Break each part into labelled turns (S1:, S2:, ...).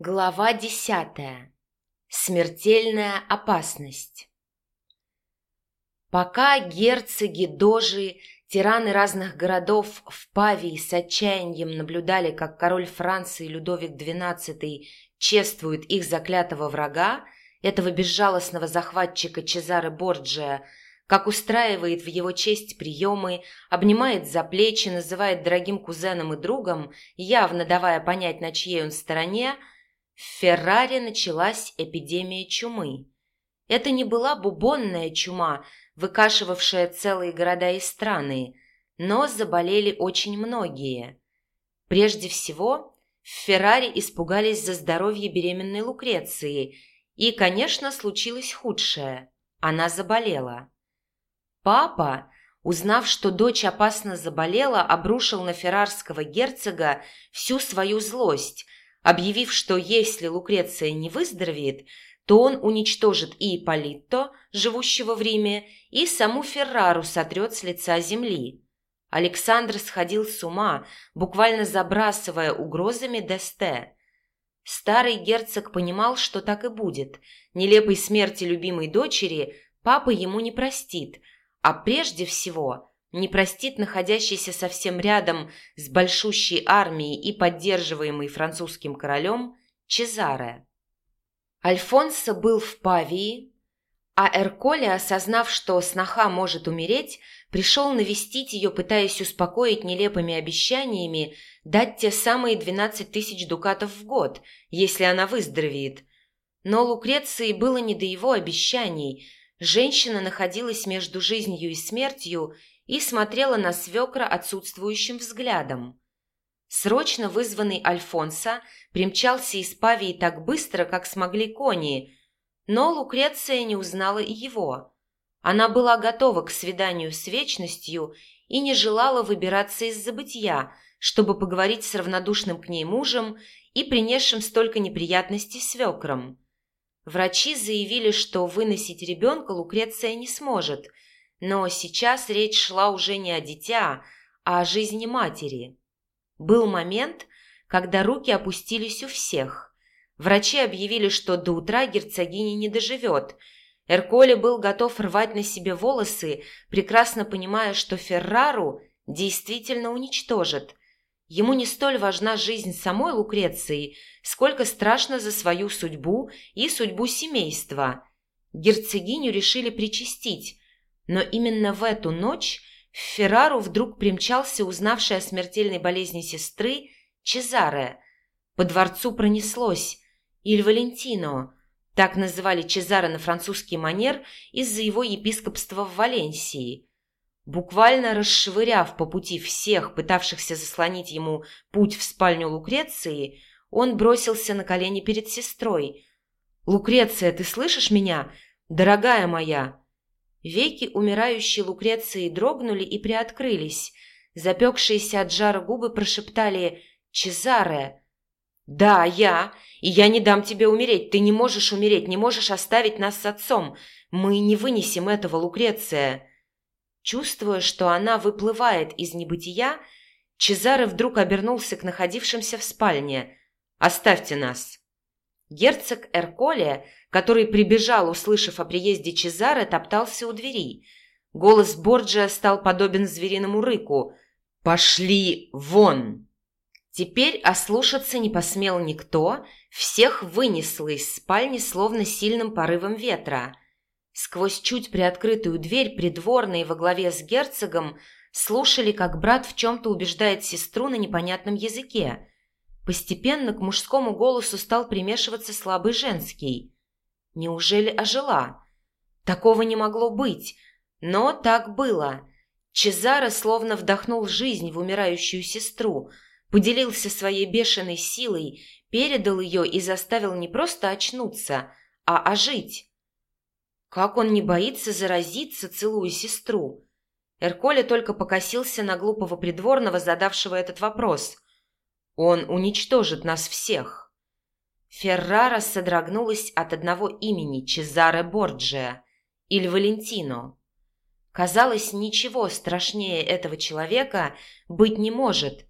S1: Глава десятая. Смертельная опасность. Пока герцоги, дожи, тираны разных городов в Павии с отчаянием наблюдали, как король Франции Людовик XII чествует их заклятого врага, этого безжалостного захватчика Чезаре Борджия, как устраивает в его честь приемы, обнимает за плечи, называет дорогим кузеном и другом, явно давая понять, на чьей он стороне – в Ферраре началась эпидемия чумы. Это не была бубонная чума, выкашивавшая целые города и страны, но заболели очень многие. Прежде всего, в Ферраре испугались за здоровье беременной Лукреции, и, конечно, случилось худшее – она заболела. Папа, узнав, что дочь опасно заболела, обрушил на феррарского герцога всю свою злость – объявив, что если Лукреция не выздоровеет, то он уничтожит и Ипполитто, живущего в Риме, и саму Феррару сотрет с лица земли. Александр сходил с ума, буквально забрасывая угрозами Десте. Старый герцог понимал, что так и будет. Нелепой смерти любимой дочери папа ему не простит, а прежде всего не простит находящийся совсем рядом с большущей армией и поддерживаемый французским королем Чезаре. Альфонсо был в Павии, а Эрколе, осознав, что сноха может умереть, пришел навестить ее, пытаясь успокоить нелепыми обещаниями дать те самые 12 тысяч дукатов в год, если она выздоровеет. Но Лукреции было не до его обещаний. Женщина находилась между жизнью и смертью и смотрела на свекра отсутствующим взглядом. Срочно вызванный Альфонсо примчался из Павии так быстро, как смогли кони, но Лукреция не узнала и его. Она была готова к свиданию с вечностью и не желала выбираться из забытья, чтобы поговорить с равнодушным к ней мужем и принесшим столько неприятностей свекром. Врачи заявили, что выносить ребенка Лукреция не сможет – но сейчас речь шла уже не о дитя, а о жизни матери. Был момент, когда руки опустились у всех. Врачи объявили, что до утра герцогиня не доживет. Эрколе был готов рвать на себе волосы, прекрасно понимая, что Феррару действительно уничтожит. Ему не столь важна жизнь самой Лукреции, сколько страшно за свою судьбу и судьбу семейства. Герцогиню решили причастить, но именно в эту ночь в Феррару вдруг примчался узнавший о смертельной болезни сестры Чезаре. По дворцу пронеслось «Иль Валентино», так называли Чезаре на французский манер из-за его епископства в Валенсии. Буквально расшвыряв по пути всех, пытавшихся заслонить ему путь в спальню Лукреции, он бросился на колени перед сестрой. «Лукреция, ты слышишь меня? Дорогая моя!» Веки умирающей Лукреции дрогнули и приоткрылись. Запекшиеся от жара губы прошептали «Чезаре!» «Да, я. И я не дам тебе умереть. Ты не можешь умереть, не можешь оставить нас с отцом. Мы не вынесем этого, Лукреция». Чувствуя, что она выплывает из небытия, Чезаре вдруг обернулся к находившимся в спальне. «Оставьте нас». Герцог Эрколе который прибежал, услышав о приезде Чезаре, топтался у двери. Голос Борджиа стал подобен звериному рыку. «Пошли вон!» Теперь ослушаться не посмел никто, всех вынесло из спальни словно сильным порывом ветра. Сквозь чуть приоткрытую дверь придворные во главе с герцогом слушали, как брат в чем-то убеждает сестру на непонятном языке. Постепенно к мужскому голосу стал примешиваться слабый женский. Неужели ожила? Такого не могло быть, но так было. Чезаро словно вдохнул жизнь в умирающую сестру, поделился своей бешеной силой, передал ее и заставил не просто очнуться, а ожить. Как он не боится заразиться, целуя сестру? Эрколе только покосился на глупого придворного, задавшего этот вопрос. Он уничтожит нас всех. Феррара содрогнулась от одного имени Чезаре Борджиа, Иль Валентино. Казалось, ничего страшнее этого человека быть не может.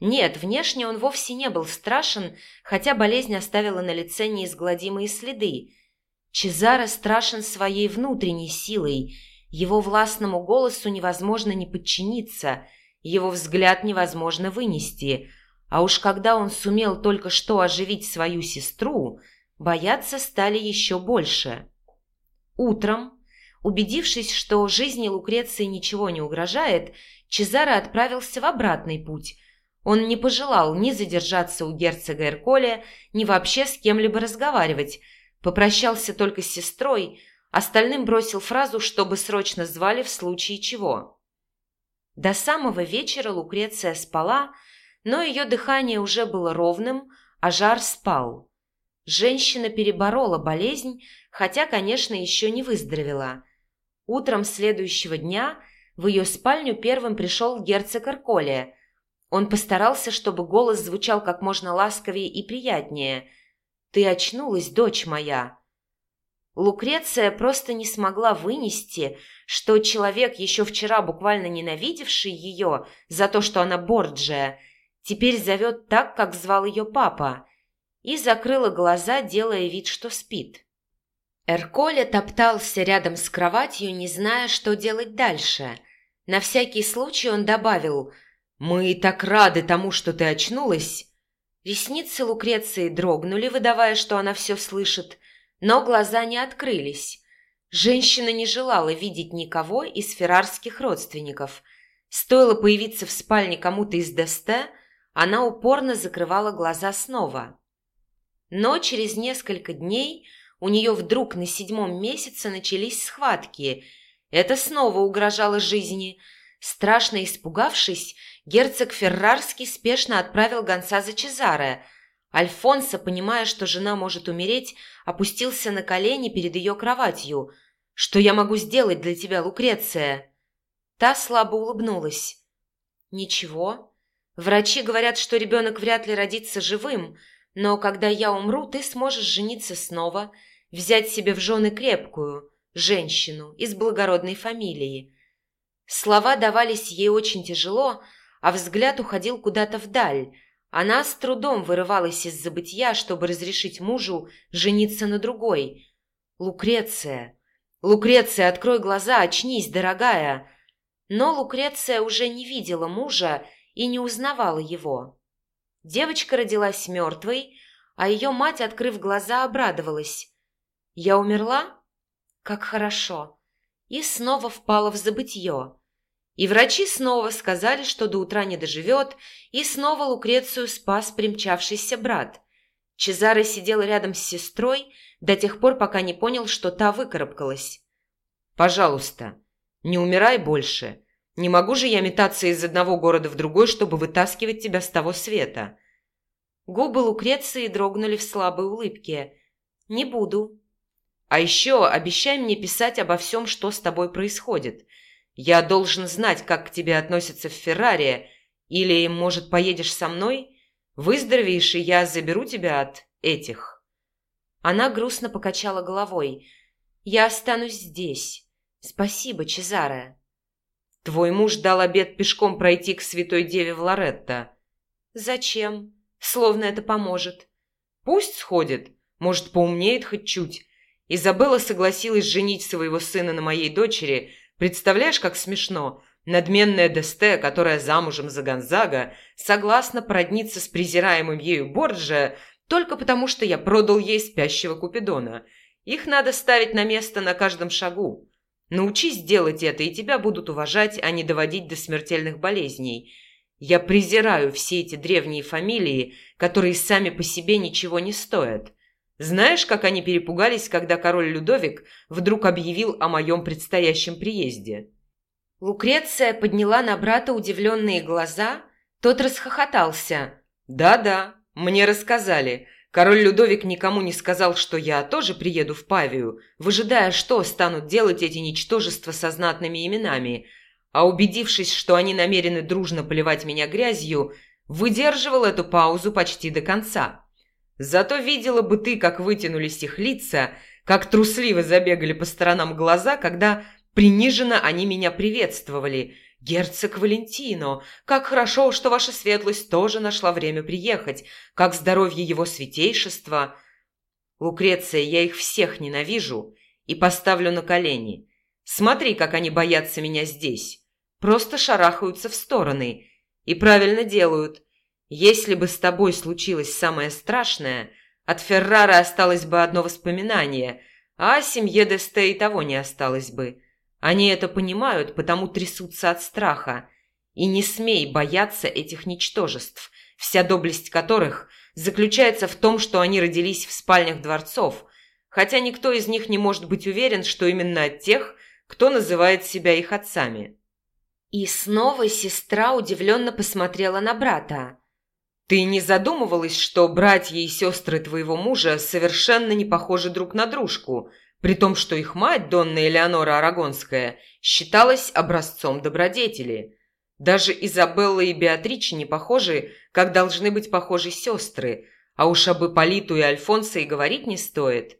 S1: Нет, внешне он вовсе не был страшен, хотя болезнь оставила на лице неизгладимые следы. Чезаро страшен своей внутренней силой, его властному голосу невозможно не подчиниться, его взгляд невозможно вынести, а уж когда он сумел только что оживить свою сестру, бояться стали еще больше. Утром, убедившись, что жизни Лукреции ничего не угрожает, Чезаро отправился в обратный путь – он не пожелал ни задержаться у герцога Эрколя, ни вообще с кем-либо разговаривать. Попрощался только с сестрой, остальным бросил фразу, чтобы срочно звали в случае чего. До самого вечера Лукреция спала, но ее дыхание уже было ровным, а жар спал. Женщина переборола болезнь, хотя, конечно, еще не выздоровела. Утром следующего дня в ее спальню первым пришел герцог Эрколия – он постарался, чтобы голос звучал как можно ласковее и приятнее. «Ты очнулась, дочь моя!» Лукреция просто не смогла вынести, что человек, еще вчера буквально ненавидевший ее за то, что она Борджия, теперь зовет так, как звал ее папа, и закрыла глаза, делая вид, что спит. Эрколя топтался рядом с кроватью, не зная, что делать дальше. На всякий случай он добавил – «Мы так рады тому, что ты очнулась!» Ресницы Лукреции дрогнули, выдавая, что она все слышит, но глаза не открылись. Женщина не желала видеть никого из феррарских родственников. Стоило появиться в спальне кому-то из Десте, она упорно закрывала глаза снова. Но через несколько дней у нее вдруг на седьмом месяце начались схватки. Это снова угрожало жизни. Страшно испугавшись, Герцог Феррарский спешно отправил гонца за Чезаре. Альфонсо, понимая, что жена может умереть, опустился на колени перед ее кроватью. «Что я могу сделать для тебя, Лукреция?» Та слабо улыбнулась. «Ничего. Врачи говорят, что ребенок вряд ли родится живым, но когда я умру, ты сможешь жениться снова, взять себе в жены крепкую, женщину из благородной фамилии». Слова давались ей очень тяжело, а взгляд уходил куда-то вдаль. Она с трудом вырывалась из забытья, чтобы разрешить мужу жениться на другой. «Лукреция! Лукреция, открой глаза, очнись, дорогая!» Но Лукреция уже не видела мужа и не узнавала его. Девочка родилась мертвой, а ее мать, открыв глаза, обрадовалась. «Я умерла? Как хорошо!» И снова впала в забытье. И врачи снова сказали, что до утра не доживет, и снова Лукрецию спас примчавшийся брат. Чезаро сидел рядом с сестрой до тех пор, пока не понял, что та выкарабкалась. «Пожалуйста, не умирай больше. Не могу же я метаться из одного города в другой, чтобы вытаскивать тебя с того света». Губы Лукреции дрогнули в слабой улыбке. «Не буду». «А еще обещай мне писать обо всем, что с тобой происходит. Я должен знать, как к тебе относятся в Феррари. Или, может, поедешь со мной? Выздоровеешь, и я заберу тебя от этих». Она грустно покачала головой. «Я останусь здесь. Спасибо, Чезаре». «Твой муж дал обед пешком пройти к святой деве в Лоретто». «Зачем? Словно это поможет». «Пусть сходит. Может, поумнеет хоть чуть». Изабелла согласилась женить своего сына на моей дочери, Представляешь, как смешно? Надменная Десте, которая замужем за Гонзага, согласна породниться с презираемым ею Борджа только потому, что я продал ей спящего Купидона. Их надо ставить на место на каждом шагу. Научись делать это, и тебя будут уважать, а не доводить до смертельных болезней. Я презираю все эти древние фамилии, которые сами по себе ничего не стоят. Знаешь, как они перепугались, когда король Людовик вдруг объявил о моем предстоящем приезде?» Лукреция подняла на брата удивленные глаза, тот расхохотался. «Да-да, мне рассказали. Король Людовик никому не сказал, что я тоже приеду в Павию, выжидая, что станут делать эти ничтожества со знатными именами, а убедившись, что они намерены дружно поливать меня грязью, выдерживал эту паузу почти до конца». Зато видела бы ты, как вытянулись их лица, как трусливо забегали по сторонам глаза, когда приниженно они меня приветствовали,
S2: «Герцог Валентино, как хорошо, что ваша светлость тоже нашла время приехать. Как здоровье его святейшества!» «Лукреция, я их всех ненавижу и поставлю на колени. Смотри, как они боятся меня здесь. Просто шарахаются в стороны. И правильно делают. Если бы с тобой случилось самое страшное, от Феррара осталось бы одно воспоминание, а семье Десте и того не осталось бы. Они это понимают, потому трясутся от страха. И не смей бояться этих ничтожеств, вся доблесть которых заключается в том, что они родились в спальнях дворцов, хотя никто из них не может быть уверен, что именно от тех, кто называет себя их отцами.
S1: И снова сестра удивленно посмотрела на брата.
S2: Ты не задумывалась, что братья и сестры твоего мужа совершенно не похожи друг на дружку, при том, что их мать, Донна Элеонора Арагонская, считалась образцом добродетели? Даже Изабелла и Беатриче не похожи, как должны быть похожи сестры, а уж об Ипполиту и Альфонсо и говорить не стоит.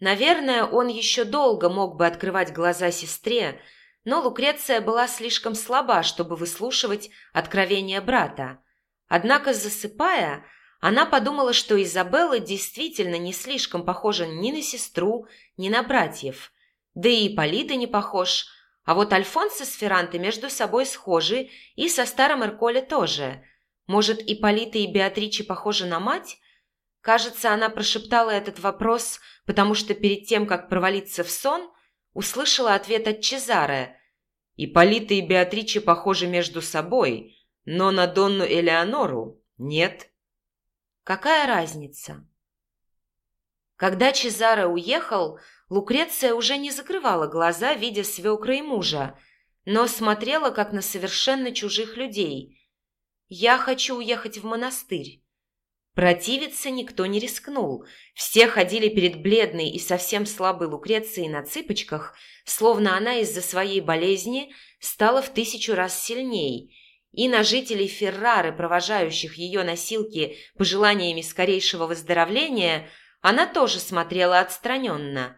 S1: Наверное, он еще долго мог бы открывать глаза сестре, но Лукреция была слишком слаба, чтобы выслушивать откровения брата. Однако, засыпая, она подумала, что Изабелла действительно не слишком похожа ни на сестру, ни на братьев. Да и Ипполита не похож, а вот Альфонсо с Ферранте между собой схожи и со старым Эрколе тоже. Может, Ипполита и Беатриче похожи на мать? Кажется, она прошептала этот вопрос, потому что перед тем, как провалиться в сон, услышала ответ от Чезаре.
S2: «Ипполита и Беатриче похожи между собой», но на Донну Элеонору нет.
S1: Какая разница? Когда Чезаро уехал, Лукреция уже не закрывала глаза, видя свекра и мужа, но смотрела, как на совершенно чужих людей. «Я хочу уехать в монастырь». Противиться никто не рискнул. Все ходили перед бледной и совсем слабой Лукрецией на цыпочках, словно она из-за своей болезни стала в тысячу раз сильней – и на жителей Феррары, провожающих ее носилки пожеланиями скорейшего выздоровления, она тоже смотрела отстраненно.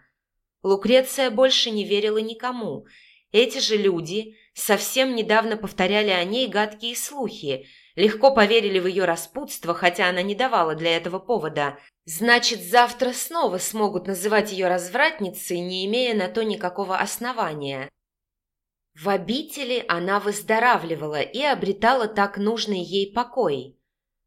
S1: Лукреция больше не верила никому. Эти же люди совсем недавно повторяли о ней гадкие слухи, легко поверили в ее распутство, хотя она не давала для этого повода. Значит, завтра снова смогут называть ее развратницей, не имея на то никакого основания. В обители она выздоравливала и обретала так нужный ей покой.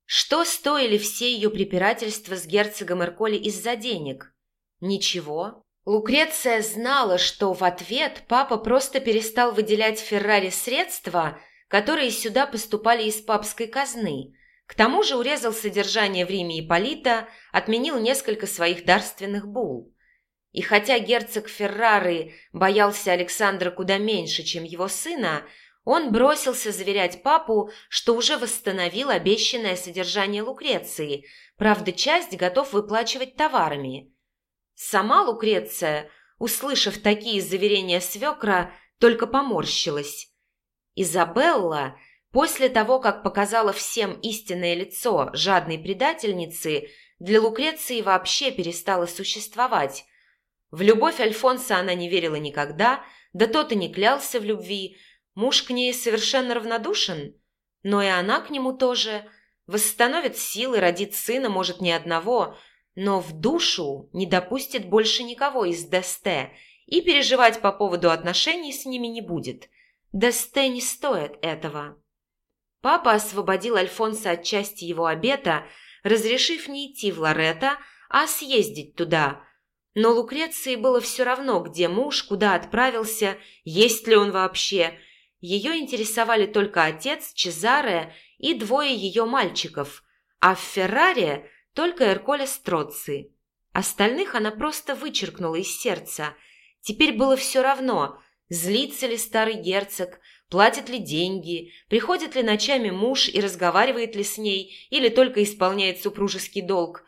S1: Что стоили все ее препирательства с герцогом Эрколи из-за денег? Ничего. Лукреция знала, что в ответ папа просто перестал выделять Феррари средства, которые сюда поступали из папской казны. К тому же урезал содержание в Риме Ипполита, отменил несколько своих дарственных бул. И хотя герцог Феррары боялся Александра куда меньше, чем его сына, он бросился заверять папу, что уже восстановил обещанное содержание Лукреции, правда, часть готов выплачивать товарами. Сама Лукреция, услышав такие заверения свекра, только поморщилась. Изабелла, после того, как показала всем истинное лицо жадной предательницы, для Лукреции вообще перестала существовать, в любовь Альфонса она не верила никогда, да тот и не клялся в любви. Муж к ней совершенно равнодушен, но и она к нему тоже. Восстановит силы, родит сына, может, не одного, но в душу не допустит больше никого из Десте и переживать по поводу отношений с ними не будет. Десте не стоит этого. Папа освободил Альфонса от части его обета, разрешив не идти в Лоретто, а съездить туда – но Лукреции было все равно, где муж, куда отправился, есть ли он вообще. Ее интересовали только отец, Чезаре и двое ее мальчиков, а в Ферраре только Эрколя Строци. Остальных она просто вычеркнула из сердца. Теперь было все равно, злится ли старый герцог, платит ли деньги, приходит ли ночами муж и разговаривает ли с ней, или только исполняет супружеский долг.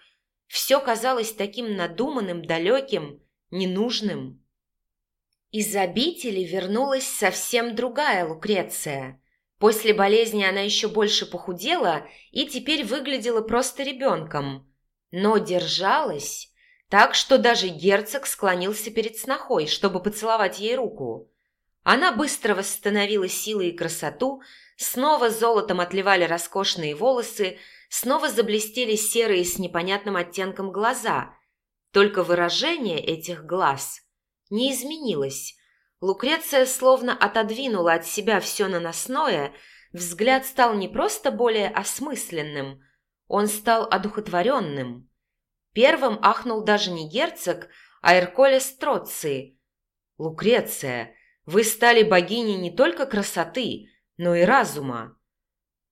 S1: Все казалось таким надуманным, далеким, ненужным. Из обители вернулась совсем другая Лукреция. После болезни она еще больше похудела и теперь выглядела просто ребенком. Но держалась так, что даже герцог склонился перед снохой, чтобы поцеловать ей руку. Она быстро восстановила силы и красоту, снова золотом отливали роскошные волосы, снова заблестели серые с непонятным оттенком глаза. Только выражение этих глаз не изменилось. Лукреция словно отодвинула от себя все наносное, взгляд стал не просто более осмысленным, он стал одухотворенным. Первым ахнул даже не герцог, а Эрколе Строций. «Лукреция, вы стали богиней не только красоты, но и разума».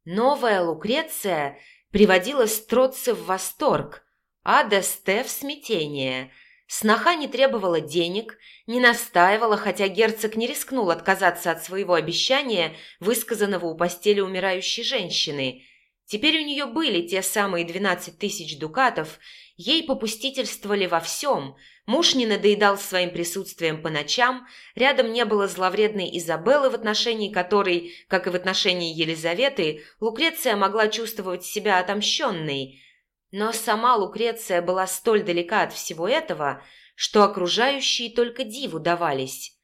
S1: Новая Лукреция приводила Строци в восторг, а Десте в смятение. Сноха не требовала денег, не настаивала, хотя герцог не рискнул отказаться от своего обещания, высказанного у постели умирающей женщины. Теперь у нее были те самые двенадцать тысяч дукатов, ей попустительствовали во всем – Муж не надоедал своим присутствием по ночам, рядом не было зловредной Изабеллы, в отношении которой, как и в отношении Елизаветы, Лукреция могла чувствовать себя отомщенной. Но сама Лукреция была столь далека от всего этого, что окружающие только диву давались.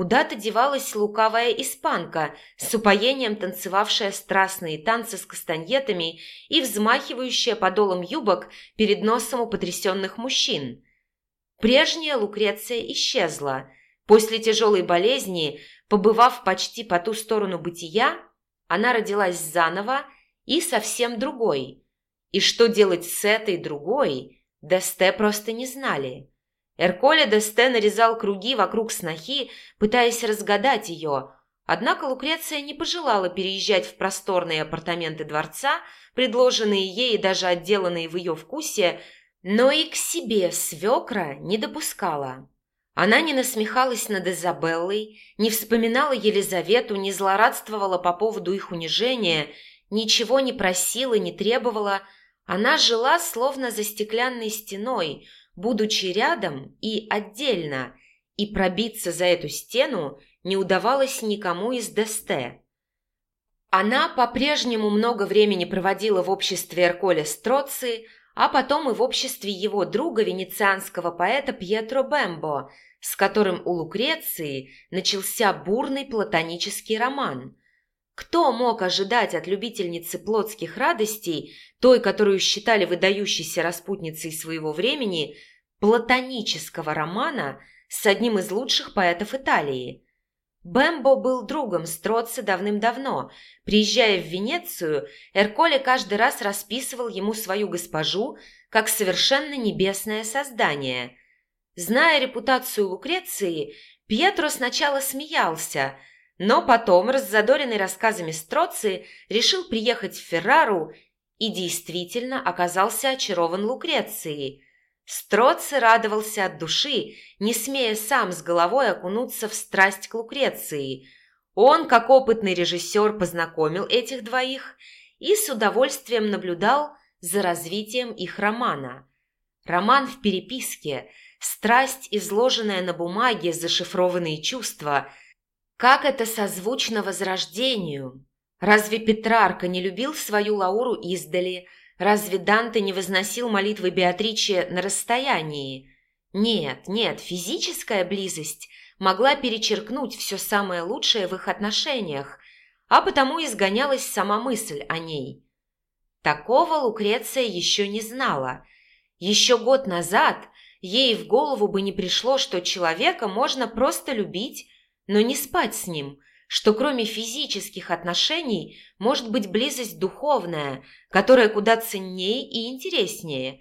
S1: Куда-то девалась лукавая испанка, с упоением танцевавшая страстные танцы с кастаньетами и взмахивающая подолом юбок перед носом у потрясенных мужчин – Прежняя Лукреция исчезла. После тяжелой болезни, побывав почти по ту сторону бытия, она родилась заново и совсем другой. И что делать с этой другой, Десте просто не знали. Эрколе Десте нарезал круги вокруг снохи, пытаясь разгадать ее, однако Лукреция не пожелала переезжать в просторные апартаменты дворца, предложенные ей и даже отделанные в ее вкусе, но и к себе свекра не допускала. Она не насмехалась над Изабеллой, не вспоминала Елизавету, не злорадствовала по поводу их унижения, ничего не просила, не требовала. Она жила словно за стеклянной стеной, будучи рядом и отдельно, и пробиться за эту стену не удавалось никому из Десте. Она по-прежнему много времени проводила в обществе Эрколя Строци, а потом и в обществе его друга, венецианского поэта Пьетро Бембо, с которым у Лукреции начался бурный платонический роман. Кто мог ожидать от любительницы плотских радостей, той, которую считали выдающейся распутницей своего времени, платонического романа с одним из лучших поэтов Италии – Бэмбо был другом Строци давным-давно. Приезжая в Венецию, Эрколе каждый раз расписывал ему свою госпожу как совершенно небесное создание. Зная репутацию Лукреции, Пьетро сначала смеялся, но потом, раззадоренный рассказами Строци, решил приехать в Феррару и действительно оказался очарован Лукрецией – Строци радовался от души, не смея сам с головой окунуться в страсть к Лукреции. Он, как опытный режиссер, познакомил этих двоих и с удовольствием наблюдал за развитием их романа. Роман в переписке, страсть, изложенная на бумаге, зашифрованные чувства. Как это созвучно возрождению? Разве Петрарка не любил свою Лауру издали – Разве Данте не возносил молитвы Беатриче на расстоянии? Нет, нет, физическая близость могла перечеркнуть все самое лучшее в их отношениях, а потому изгонялась сама мысль о ней. Такого Лукреция еще не знала. Еще год назад ей в голову бы не пришло, что человека можно просто любить, но не спать с ним – что кроме физических отношений может быть близость духовная, которая куда ценнее и интереснее.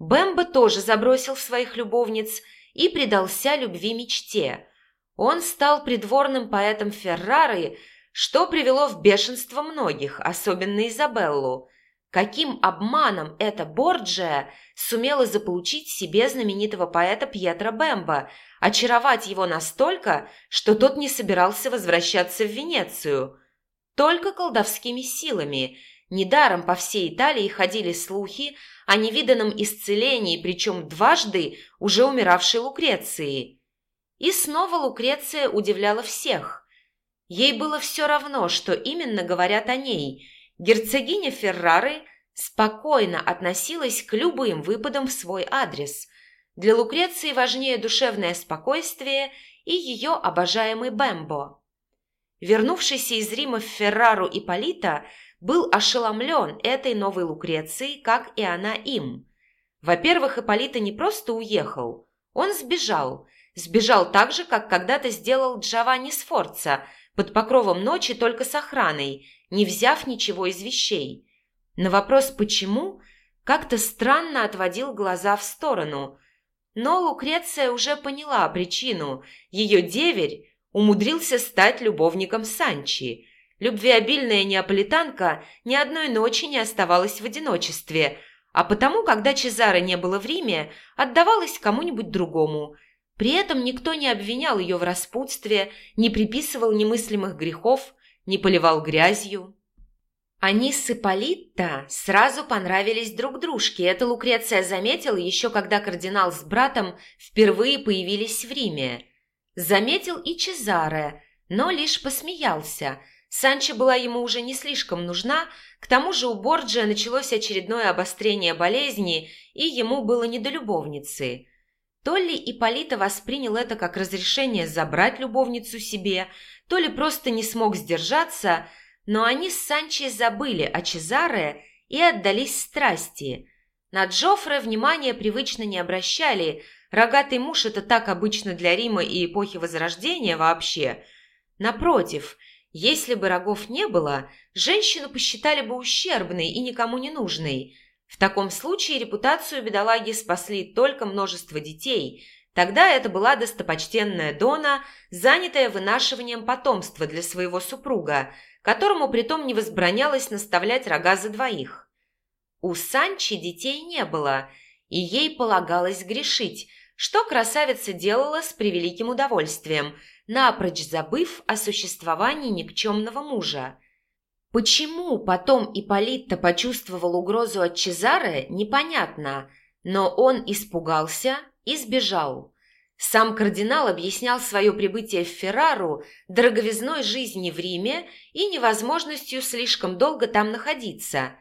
S1: Бэмбо тоже забросил своих любовниц и предался любви-мечте. Он стал придворным поэтом Феррары, что привело в бешенство многих, особенно Изабеллу. Каким обманом эта Борджия сумела заполучить себе знаменитого поэта Пьетро Бембо, очаровать его настолько, что тот не собирался возвращаться в Венецию. Только колдовскими силами. Недаром по всей Италии ходили слухи о невиданном исцелении, причем дважды уже умиравшей Лукреции. И снова Лукреция удивляла всех. Ей было все равно, что именно говорят о ней – Герцогиня Феррары спокойно относилась к любым выпадам в свой адрес. Для Лукреции важнее душевное спокойствие и ее обожаемый Бэмбо. Вернувшийся из Рима в Феррару Ипполита был ошеломлен этой новой Лукрецией, как и она им. Во-первых, Ипполита не просто уехал, он сбежал. Сбежал так же, как когда-то сделал Джованни Сфорца, под покровом ночи только с охраной, не взяв ничего из вещей. На вопрос «почему?» как-то странно отводил глаза в сторону. Но Лукреция уже поняла причину. Ее деверь умудрился стать любовником Санчи. Любвеобильная неаполитанка ни одной ночи не оставалась в одиночестве, а потому, когда Чезаро не было в Риме, отдавалась кому-нибудь другому. При этом никто не обвинял ее в распутстве, не приписывал немыслимых грехов, не поливал грязью. Они с Ипполитто сразу понравились друг дружке. Это Лукреция заметила еще когда кардинал с братом впервые появились в Риме. Заметил и Чезаре, но лишь посмеялся. Санчо была ему уже не слишком нужна, к тому же у Борджия началось очередное обострение болезни, и ему было не до любовницы. То ли Ипполита воспринял это как разрешение забрать любовницу себе, то ли просто не смог сдержаться – но они с Санчей забыли о Чезаре и отдались страсти. На Джоффре внимания привычно не обращали. Рогатый муж – это так обычно для Рима и эпохи Возрождения вообще. Напротив, если бы рогов не было, женщину посчитали бы ущербной и никому не нужной. В таком случае репутацию бедолаги спасли только множество детей. Тогда это была достопочтенная Дона, занятая вынашиванием потомства для своего супруга – которому притом не возбранялось наставлять рога за двоих. У Санчи детей не было, и ей полагалось грешить, что красавица делала с превеликим удовольствием, напрочь забыв о существовании никчемного мужа. Почему потом Ипполитто почувствовал угрозу от Чезаре, непонятно, но он испугался и сбежал. Сам кардинал объяснял свое прибытие в Феррару дороговизной жизни в Риме и невозможностью слишком долго там находиться.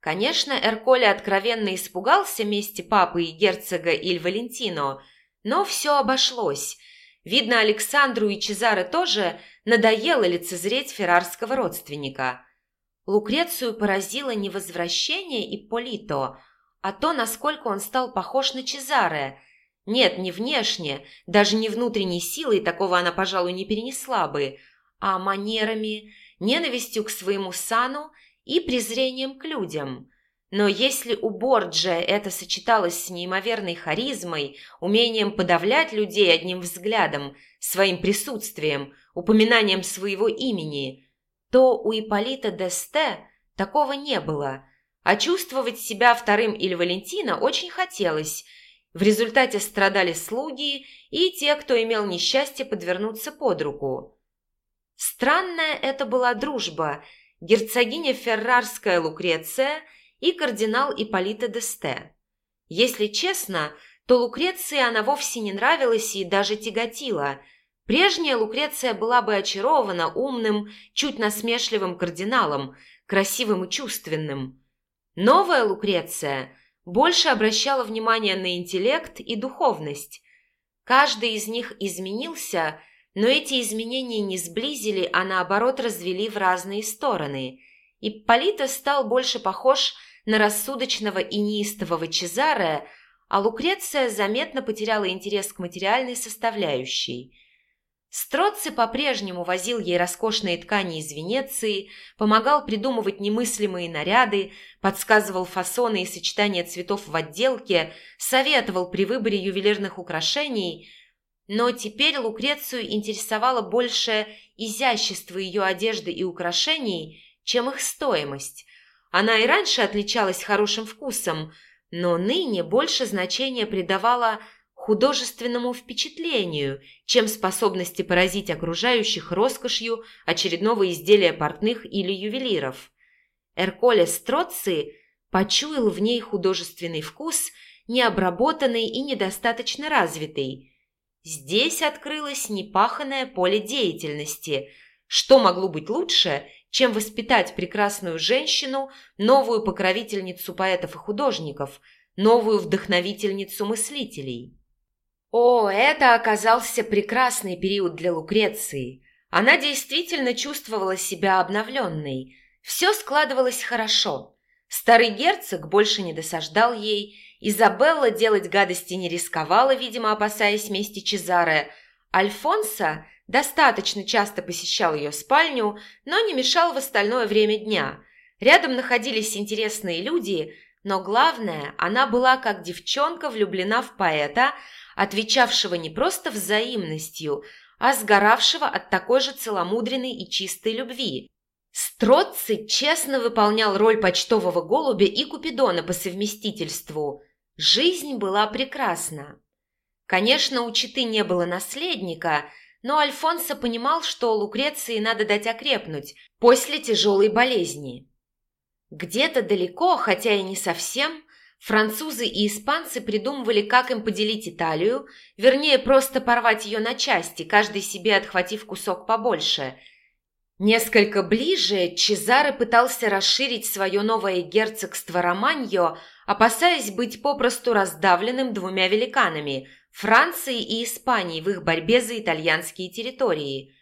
S1: Конечно, Эрколе откровенно испугался мести папы и герцога Иль Валентино, но все обошлось. Видно, Александру и Чезаре тоже надоело лицезреть феррарского родственника. Лукрецию поразило не возвращение Ипполито, а то, насколько он стал похож на Чезаре – нет, не внешне, даже не внутренней силой такого она, пожалуй, не перенесла бы, а манерами, ненавистью к своему сану и презрением к людям. Но если у Борджа это сочеталось с неимоверной харизмой, умением подавлять людей одним взглядом, своим присутствием, упоминанием своего имени, то у Ипполита Десте такого не было, а чувствовать себя вторым или Валентина очень хотелось – в результате страдали слуги и те, кто имел несчастье подвернуться под руку. Странная это была дружба герцогиня Феррарская Лукреция и кардинал Ипполита Десте. Если честно, то Лукреции она вовсе не нравилась и даже тяготила. Прежняя Лукреция была бы очарована умным, чуть насмешливым кардиналом, красивым и чувственным. Новая Лукреция – больше обращала внимание на интеллект и духовность. Каждый из них изменился, но эти изменения не сблизили, а наоборот развели в разные стороны. И Полита стал больше похож на рассудочного и неистового Чезаре, а Лукреция заметно потеряла интерес к материальной составляющей – Строци по-прежнему возил ей роскошные ткани из Венеции, помогал придумывать немыслимые наряды, подсказывал фасоны и сочетания цветов в отделке, советовал при выборе ювелирных украшений. Но теперь Лукрецию интересовало больше изящество ее одежды и украшений, чем их стоимость. Она и раньше отличалась хорошим вкусом, но ныне больше значения придавала художественному впечатлению, чем способности поразить окружающих роскошью очередного изделия портных или ювелиров. Эрколе Строци почуял в ней художественный вкус, необработанный и недостаточно развитый. Здесь открылось непаханное поле деятельности. Что могло быть лучше, чем воспитать прекрасную женщину, новую покровительницу поэтов и художников, новую вдохновительницу мыслителей? О, это оказался прекрасный период для Лукреции. Она действительно чувствовала себя обновленной. Все складывалось хорошо. Старый герцог больше не досаждал ей, Изабелла делать гадости не рисковала, видимо, опасаясь мести Чезаре. Альфонсо достаточно часто посещал ее спальню, но не мешал в остальное время дня. Рядом находились интересные люди, но главное, она была как девчонка влюблена в поэта, отвечавшего не просто взаимностью, а сгоравшего от такой же целомудренной и чистой любви. Строцци честно выполнял роль почтового голубя и Купидона по совместительству. Жизнь была прекрасна. Конечно, у Читы не было наследника, но Альфонсо понимал, что Лукреции надо дать окрепнуть после тяжелой болезни. Где-то далеко, хотя и не совсем, Французы и испанцы придумывали, как им поделить Италию, вернее, просто порвать ее на части, каждый себе отхватив кусок побольше. Несколько ближе Чезаре пытался расширить свое новое герцогство Романьо, опасаясь быть попросту раздавленным двумя великанами – Францией и Испанией в их борьбе за итальянские территории.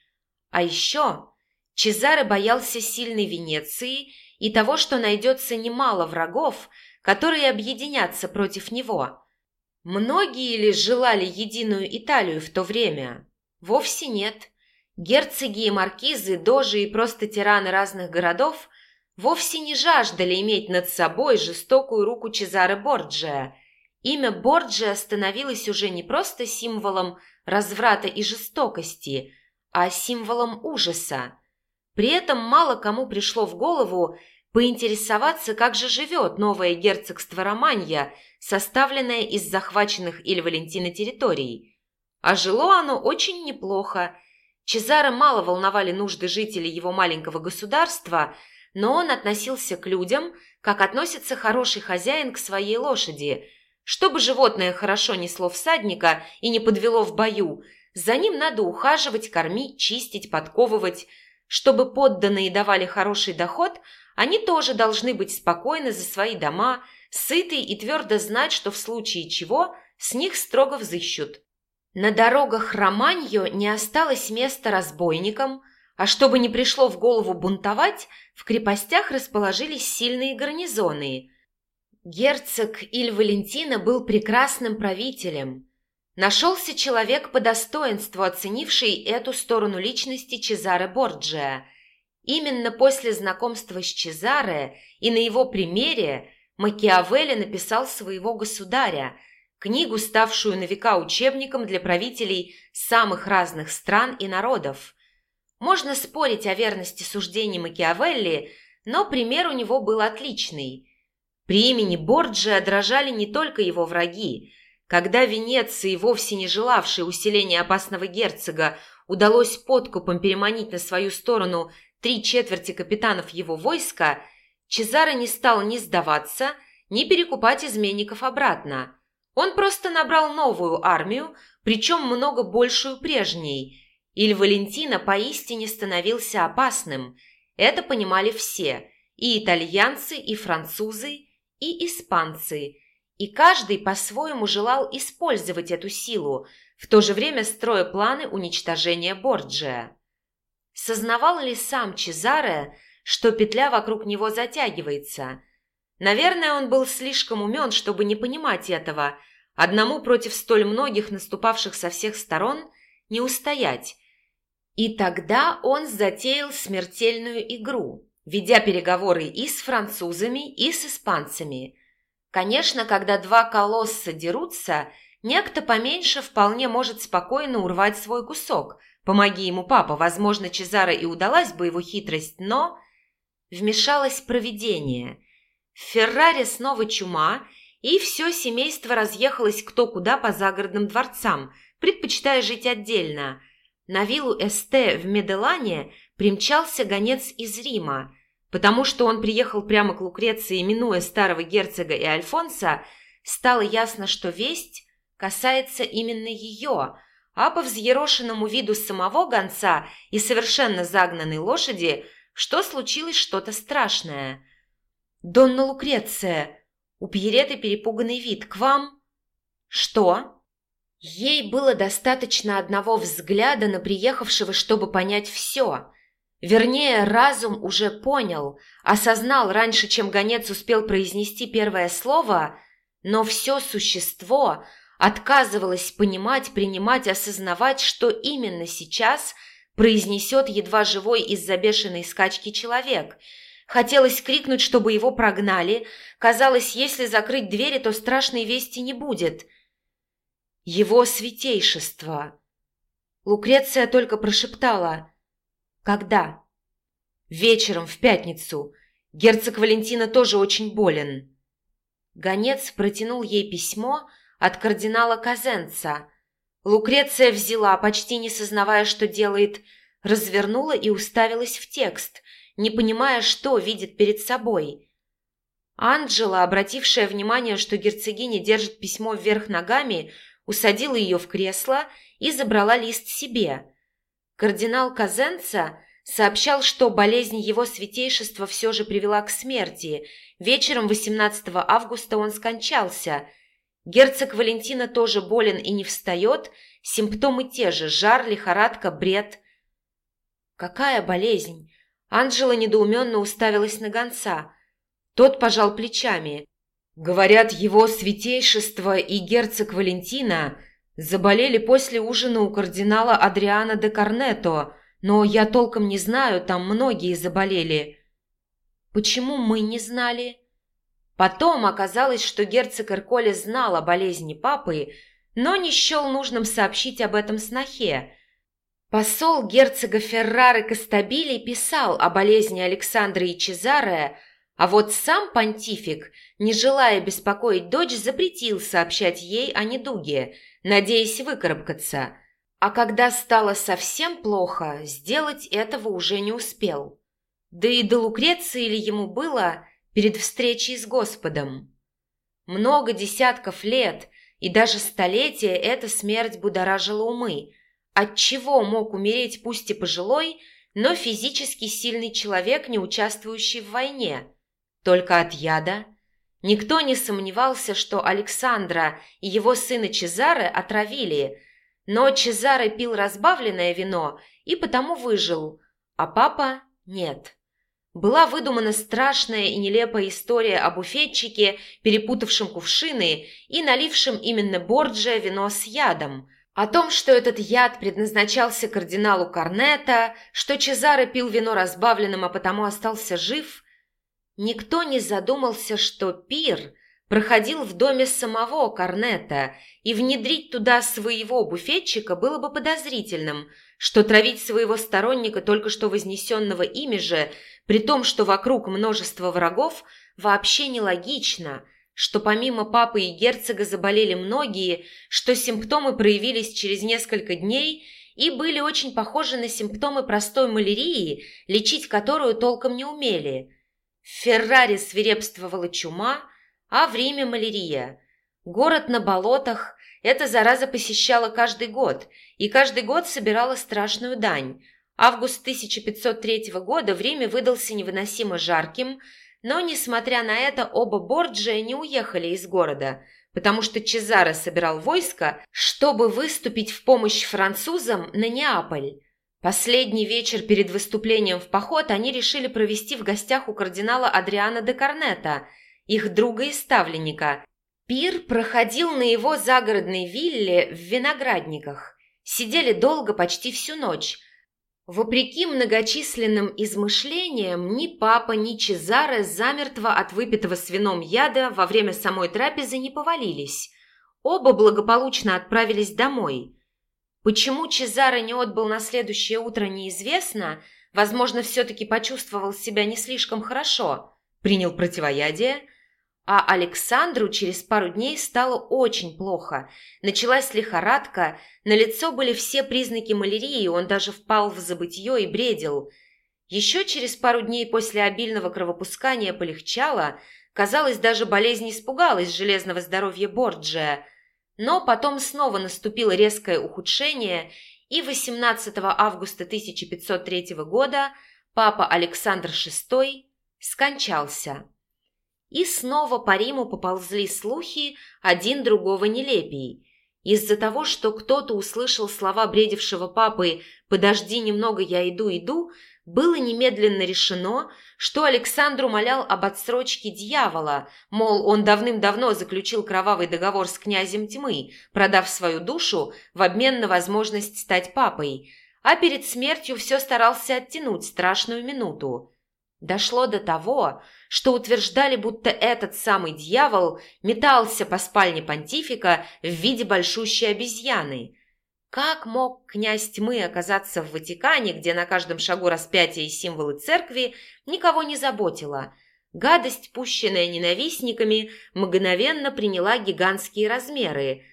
S1: А еще Чезаре боялся сильной Венеции и того, что найдется немало врагов – которые объединятся против него. Многие ли желали единую Италию в то время? Вовсе нет. Герцоги и маркизы, дожи и просто тираны разных городов вовсе не жаждали иметь над собой жестокую руку Чезаре Борджия. Имя Борджия становилось уже не просто символом разврата и жестокости, а символом ужаса. При этом мало кому пришло в голову поинтересоваться, как же живет новое герцогство Романья, составленное из захваченных Иль Валентина территорий. А жило оно очень неплохо. Чезаро мало волновали нужды жителей его маленького государства, но он относился к людям, как относится хороший хозяин к своей лошади. Чтобы животное хорошо несло всадника и не подвело в бою, за ним надо ухаживать, кормить, чистить, подковывать. Чтобы подданные давали хороший доход – они тоже должны быть спокойны за свои дома, сыты и твердо знать, что в случае чего с них строго взыщут. На дорогах Романьо не осталось места разбойникам, а чтобы не пришло в голову бунтовать, в крепостях расположились сильные гарнизоны. Герцог Иль Валентина был прекрасным правителем. Нашелся человек по достоинству, оценивший эту сторону личности Чезаре Борджиа – Именно после знакомства с Чезаре и на его примере Макиавелли написал своего государя, книгу, ставшую на века учебником для правителей самых разных стран и народов. Можно спорить о верности суждений Макиавелли, но пример у него был отличный. При имени Борджиа дрожали не только его враги. Когда Венеции, вовсе не желавшей усиления опасного герцога, удалось подкупом переманить на свою сторону три четверти капитанов его войска, Чезаро не стал ни сдаваться, ни перекупать изменников обратно. Он просто набрал новую армию, причем много большую прежней. Иль Валентина поистине становился опасным. Это понимали все – и итальянцы, и французы, и испанцы. И каждый по-своему желал использовать эту силу, в то же время строя планы уничтожения Борджия. Сознавал ли сам Чезаре, что петля вокруг него затягивается? Наверное, он был слишком умен, чтобы не понимать этого. Одному против столь многих наступавших со всех сторон не устоять. И тогда он затеял смертельную игру, ведя переговоры и с французами, и с испанцами. Конечно, когда два колосса дерутся, некто поменьше вполне может спокойно урвать свой кусок – Помоги ему, папа, возможно, Чезаро и удалась бы его хитрость, но... Вмешалось провидение. В Феррари снова чума, и все семейство разъехалось кто куда по загородным дворцам, предпочитая жить отдельно. На виллу СТ в Меделане примчался гонец из Рима. Потому что он приехал прямо к Лукреции, минуя старого герцога и Альфонса, стало ясно, что весть касается именно ее – а по взъерошенному виду самого гонца и совершенно загнанной лошади, что случилось что-то страшное. «Донна Лукреция!» У Пьереты перепуганный вид. «К вам?» «Что?» Ей было достаточно одного взгляда на приехавшего, чтобы понять все. Вернее, разум уже понял, осознал раньше, чем гонец успел произнести первое слово, но все существо отказывалось понимать, принимать, осознавать, что именно сейчас произнесет едва живой из-за бешеной скачки человек. Хотелось крикнуть, чтобы его прогнали. Казалось, если закрыть двери, то страшной вести не будет – его святейшество. Лукреция только прошептала. Когда? Вечером, в пятницу. Герцог Валентина тоже очень болен. Гонец протянул ей письмо от кардинала Казенца. Лукреция взяла, почти не сознавая, что делает, развернула и уставилась в текст, не понимая, что видит перед собой. Анджела, обратившая внимание, что герцогиня держит письмо вверх ногами, усадила ее в кресло и забрала лист себе. Кардинал Казенца сообщал, что болезнь его святейшества все же привела к смерти. Вечером 18 августа он скончался. Герцог Валентина тоже болен и не встает, симптомы те же – жар, лихорадка, бред. «Какая болезнь?» Анжела недоуменно уставилась на гонца. Тот пожал плечами. Говорят, его святейшество и герцог Валентина заболели после ужина у кардинала Адриана де Корнето, но я толком не знаю, там многие заболели. Почему мы не знали? Потом оказалось, что герцог Эрколе знал о болезни папы, но не счел нужным сообщить об этом снохе. Посол герцога Феррары Кастабили писал о болезни Александра и Чезаре, а вот сам понтифик, не желая беспокоить дочь, запретил сообщать ей о недуге, надеясь выкарабкаться. А когда стало совсем плохо, сделать этого уже не успел. Да и до Лукреции ли ему было перед встречей с Господом? Много десятков лет и даже столетия эта смерть будоражила умы. Отчего мог умереть пусть и пожилой, но физически сильный человек, не участвующий в войне – только от яда? Никто не сомневался, что Александра и его сына Чезаре отравили, но Чезаре пил разбавленное вино и потому выжил, а папа нет. Была выдумана страшная и нелепая история о буфетчике, перепутавшем кувшины и налившем именно Борджия вино с ядом, о том, что этот яд предназначался кардиналу Корнета, что Чезаре пил вино разбавленным, а потому остался жив – Никто не задумался, что пир проходил в доме самого Корнета, и внедрить туда своего буфетчика было бы подозрительным, что травить своего сторонника только что вознесенного ими же, при том, что вокруг множество врагов, вообще нелогично, что помимо папы и герцога заболели многие, что симптомы проявились через несколько дней и были очень похожи на симптомы простой малярии, лечить которую толком не умели – в Феррари свирепствовала чума, а в Риме малярия. Город на болотах эта зараза посещала каждый год, и каждый год собирала страшную дань. Август 1503 года в Риме выдался невыносимо жарким, но, несмотря на это, оба Борджия не уехали из города, потому что Чезаро собирал войско, чтобы выступить в помощь французам на Неаполь. Последний вечер перед выступлением в поход они решили провести в гостях у кардинала Адриана де Корнета, их друга и ставленника. Пир проходил на его загородной вилле в Виноградниках. Сидели долго, почти всю ночь. Вопреки многочисленным измышлениям, ни папа, ни Чезаре замертво от выпитого с вином яда во время самой трапезы не повалились. Оба благополучно отправились домой – Почему Чезаро не отбыл на следующее утро, неизвестно. Возможно, все-таки почувствовал себя не слишком хорошо, принял противоядие. А Александру через пару дней стало очень плохо. Началась лихорадка, на лицо были все признаки малярии, он даже впал в забытье и бредил. Еще через пару дней после обильного кровопускания полегчало, казалось, даже болезнь испугалась железного здоровья Борджия – но потом снова наступило резкое ухудшение, и 18 августа 1503 года папа Александр VI скончался. И снова по Риму поползли слухи, один другого нелепей. Из-за того, что кто-то услышал слова бредившего папы «подожди немного, я иду, иду», было немедленно решено, что Александр умолял об отсрочке дьявола, мол, он давным-давно заключил кровавый договор с князем тьмы, продав свою душу в обмен на возможность стать папой, а перед смертью все старался оттянуть страшную минуту. Дошло до того, что утверждали, будто этот самый дьявол метался по спальне понтифика в виде большущей обезьяны – как мог князь тьмы оказаться в Ватикане, где на каждом шагу распятия и символы церкви, никого не заботило. Гадость, пущенная ненавистниками, мгновенно приняла гигантские размеры.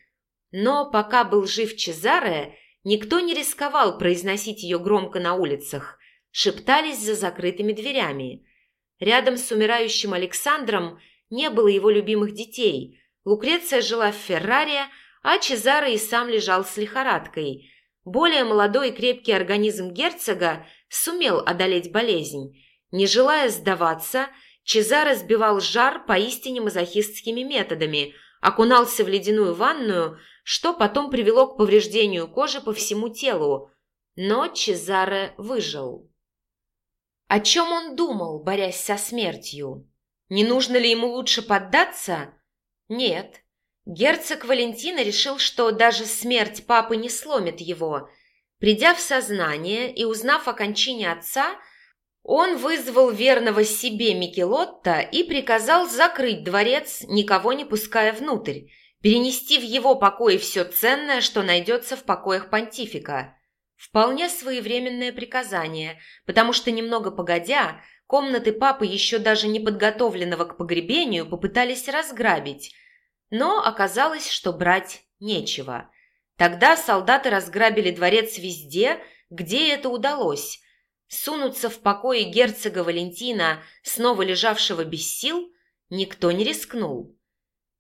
S1: Но пока был жив Чезаре, никто не рисковал произносить ее громко на улицах. Шептались за закрытыми дверями. Рядом с умирающим Александром не было его любимых детей. Лукреция жила в Ферраре, а Чезаро и сам лежал с лихорадкой. Более молодой и крепкий организм герцога сумел одолеть болезнь. Не желая сдаваться, Чезаро сбивал жар поистине мазохистскими методами, окунался в ледяную ванную, что потом привело к повреждению кожи по всему телу. Но Чезаре выжил. О чем он думал, борясь со смертью? Не нужно ли ему лучше поддаться? Нет. Герцог Валентина решил, что даже смерть папы не сломит его. Придя в сознание и узнав о кончине отца, он вызвал верного себе Микелотта и приказал закрыть дворец, никого не пуская внутрь, перенести в его покои все ценное, что найдется в покоях понтифика. Вполне своевременное приказание, потому что немного погодя, комнаты папы, еще даже не подготовленного к погребению, попытались разграбить – но оказалось, что брать нечего. Тогда солдаты разграбили дворец везде, где это удалось. Сунуться в покое герцога Валентина, снова лежавшего без сил, никто не рискнул.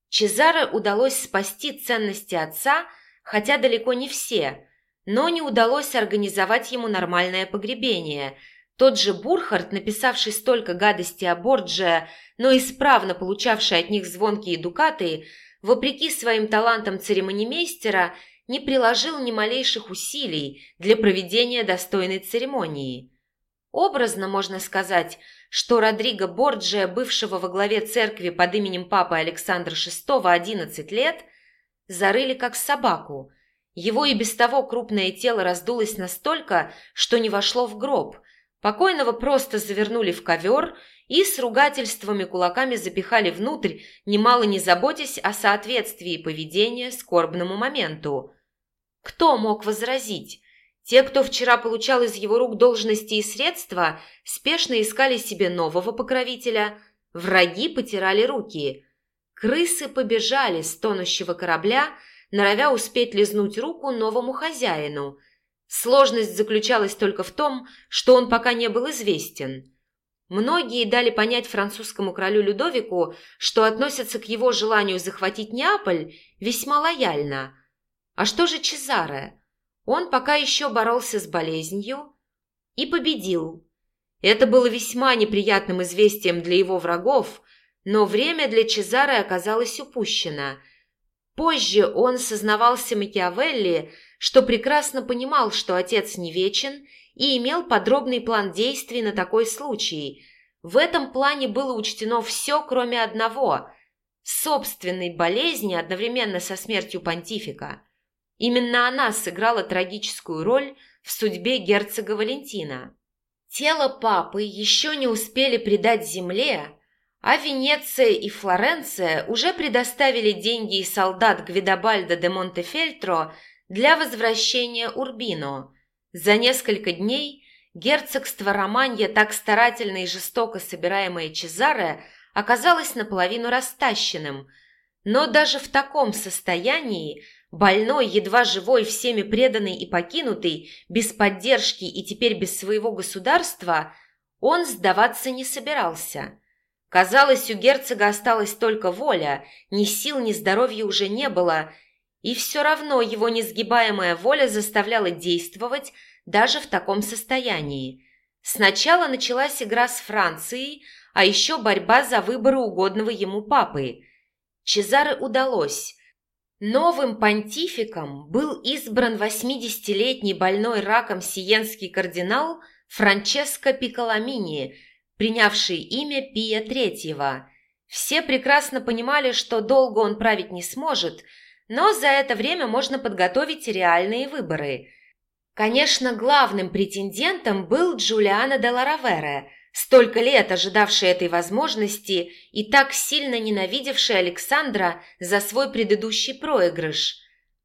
S1: Чезаре удалось спасти ценности отца, хотя далеко не все, но не удалось организовать ему нормальное погребение. Тот же Бурхард, написавший столько гадостей о Борджиа, но исправно получавший от них звонкие дукаты, вопреки своим талантам церемонимейстера, не приложил ни малейших усилий для проведения достойной церемонии. Образно можно сказать, что Родриго Борджия, бывшего во главе церкви под именем папы Александра VI 11 лет, зарыли как собаку. Его и без того крупное тело раздулось настолько, что не вошло в гроб. Покойного просто завернули в ковер и с ругательствами кулаками запихали внутрь, немало не заботясь о соответствии поведения скорбному моменту. Кто мог возразить? Те, кто вчера получал из его рук должности и средства, спешно искали себе нового покровителя. Враги потирали руки. Крысы побежали с тонущего корабля, норовя успеть лизнуть руку новому хозяину. Сложность заключалась только в том, что он пока не был известен – Многие дали понять французскому королю Людовику, что относятся к его желанию захватить Неаполь весьма лояльно. А что же Чезаре? Он пока еще боролся с болезнью и победил. Это было весьма неприятным известием для его врагов, но время для Чезаре оказалось упущено. Позже он сознавался Макиавелли, что прекрасно понимал, что отец не вечен – и имел подробный план действий на такой случай. В этом плане было учтено все, кроме одного – собственной болезни одновременно со смертью понтифика. Именно она сыграла трагическую роль в судьбе герцога Валентина. Тело папы еще не успели предать земле, а Венеция и Флоренция уже предоставили деньги и солдат Гвидобальдо де Монтефельтро для возвращения Урбино – за несколько дней герцогство Романья, так старательно и жестоко собираемое Чезаре, оказалось наполовину растащенным. Но даже в таком состоянии, больной, едва живой, всеми преданный и покинутый, без поддержки и теперь без своего государства, он сдаваться не собирался. Казалось, у герцога осталась только воля, ни сил, ни здоровья уже не было – и все равно его несгибаемая воля заставляла действовать даже в таком состоянии. Сначала началась игра с Францией, а еще борьба за выборы угодного ему папы. Чезаре удалось. Новым понтификом был избран 80-летний больной раком сиенский кардинал Франческо Пиколамини, принявший имя Пия III. Все прекрасно понимали, что долго он править не сможет, но за это время можно подготовить реальные выборы. Конечно, главным претендентом был Джулиано де Ларавере, столько лет ожидавший этой возможности и так сильно ненавидевший Александра за свой предыдущий проигрыш.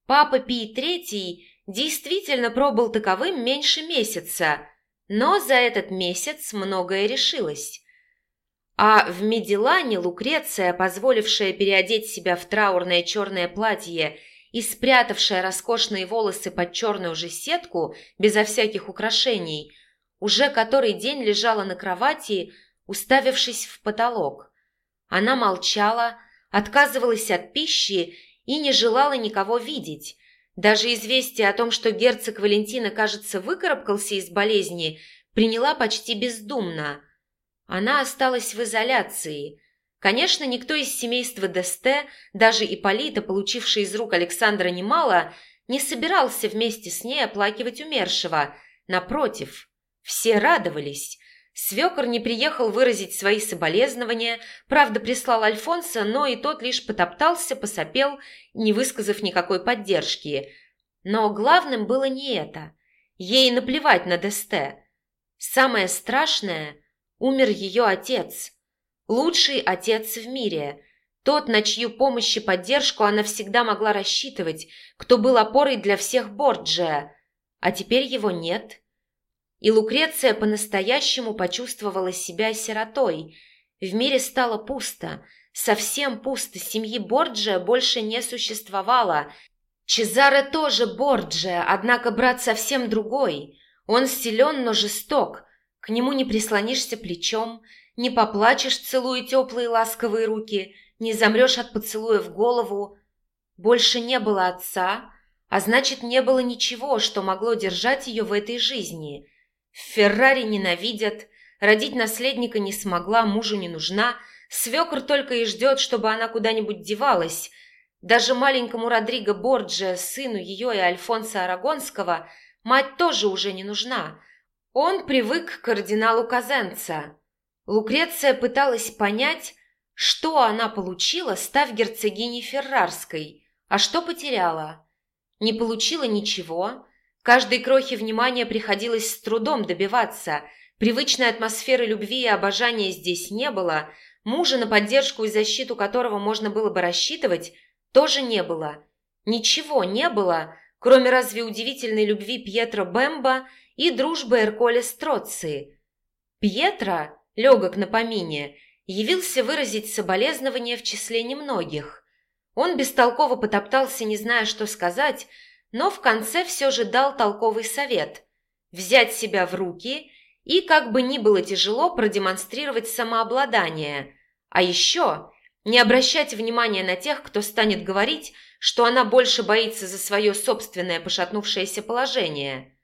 S1: Папа Пий III действительно пробыл таковым меньше месяца, но за этот месяц многое решилось. А в Медилане Лукреция, позволившая переодеть себя в траурное черное платье и спрятавшая роскошные волосы под черную же сетку, безо всяких украшений, уже который день лежала на кровати, уставившись в потолок. Она молчала, отказывалась от пищи и не желала никого видеть. Даже известие о том, что герцог Валентина, кажется, выкарабкался из болезни, приняла почти бездумно – она осталась в изоляции. Конечно, никто из семейства Десте, даже Ипполита, получивший из рук Александра немало, не собирался вместе с ней оплакивать умершего. Напротив, все радовались. Свекор не приехал выразить свои соболезнования, правда, прислал Альфонса, но и тот лишь потоптался, посопел, не высказав никакой поддержки. Но главным было не это. Ей наплевать на Десте. Самое страшное – Умер ее отец. Лучший отец в мире. Тот, на чью помощь и поддержку она всегда могла рассчитывать, кто был опорой для всех Борджия. А теперь его нет. И Лукреция по-настоящему почувствовала себя сиротой. В мире стало пусто. Совсем пусто. Семьи Борджия больше не существовало. Чезаре тоже Борджия, однако брат совсем другой. Он силен, но жесток. К нему не прислонишься плечом, не поплачешь, целуя теплые ласковые руки, не замрешь от поцелуя в голову. Больше не было отца, а значит, не было ничего, что могло держать ее в этой жизни. Феррари ненавидят, родить наследника не смогла, мужу не нужна, свекр только и ждет, чтобы она куда-нибудь девалась. Даже маленькому Родриго Борджиа, сыну ее и Альфонса Арагонского, мать тоже уже не нужна – он привык к кардиналу Казенца. Лукреция пыталась понять, что она получила, став герцогиней Феррарской, а что потеряла. Не получила ничего, каждой крохи внимания приходилось с трудом добиваться, привычной атмосферы любви и обожания здесь не было, мужа, на поддержку и защиту которого можно было бы рассчитывать, тоже не было. Ничего не было, кроме разве удивительной любви Пьетро Бемба – и дружбы Эрколя с Троци. Пьетро, легок на помине, явился выразить соболезнования в числе немногих. Он бестолково потоптался, не зная, что сказать, но в конце все же дал толковый совет – взять себя в руки и, как бы ни было тяжело, продемонстрировать самообладание, а еще не обращать внимания на тех, кто станет говорить, что она больше боится за свое собственное пошатнувшееся положение –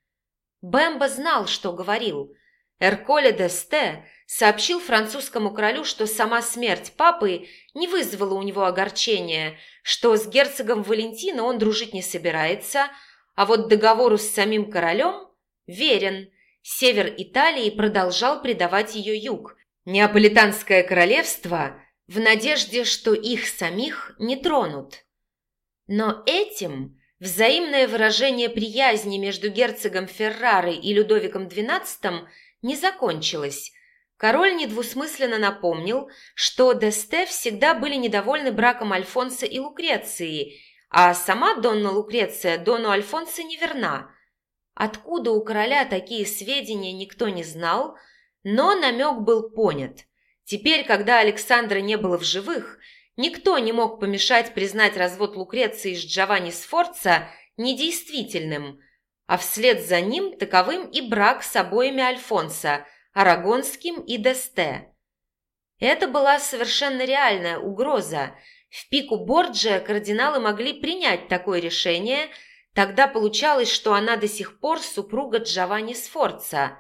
S1: Бэмбо знал, что говорил. Эрколе де Сте сообщил французскому королю, что сама смерть папы не вызвала у него огорчения, что с герцогом Валентино он дружить не собирается, а вот договору с самим королем верен. Север Италии продолжал предавать ее юг. Неаполитанское королевство в надежде, что их самих не тронут. Но этим Взаимное выражение приязни между герцогом Феррары и Людовиком XII не закончилось. Король недвусмысленно напомнил, что Десте всегда были недовольны браком Альфонса и Лукреции, а сама Донна Лукреция Дону Альфонсо не верна. Откуда у короля такие сведения, никто не знал, но намек был понят. Теперь, когда Александра не было в живых – Никто не мог помешать признать развод Лукреции с Джованни Сфорца недействительным, а вслед за ним таковым и брак с обоими Альфонсо, Арагонским и Десте. Это была совершенно реальная угроза. В пику Борджия кардиналы могли принять такое решение, тогда получалось, что она до сих пор супруга Джованни Сфорца.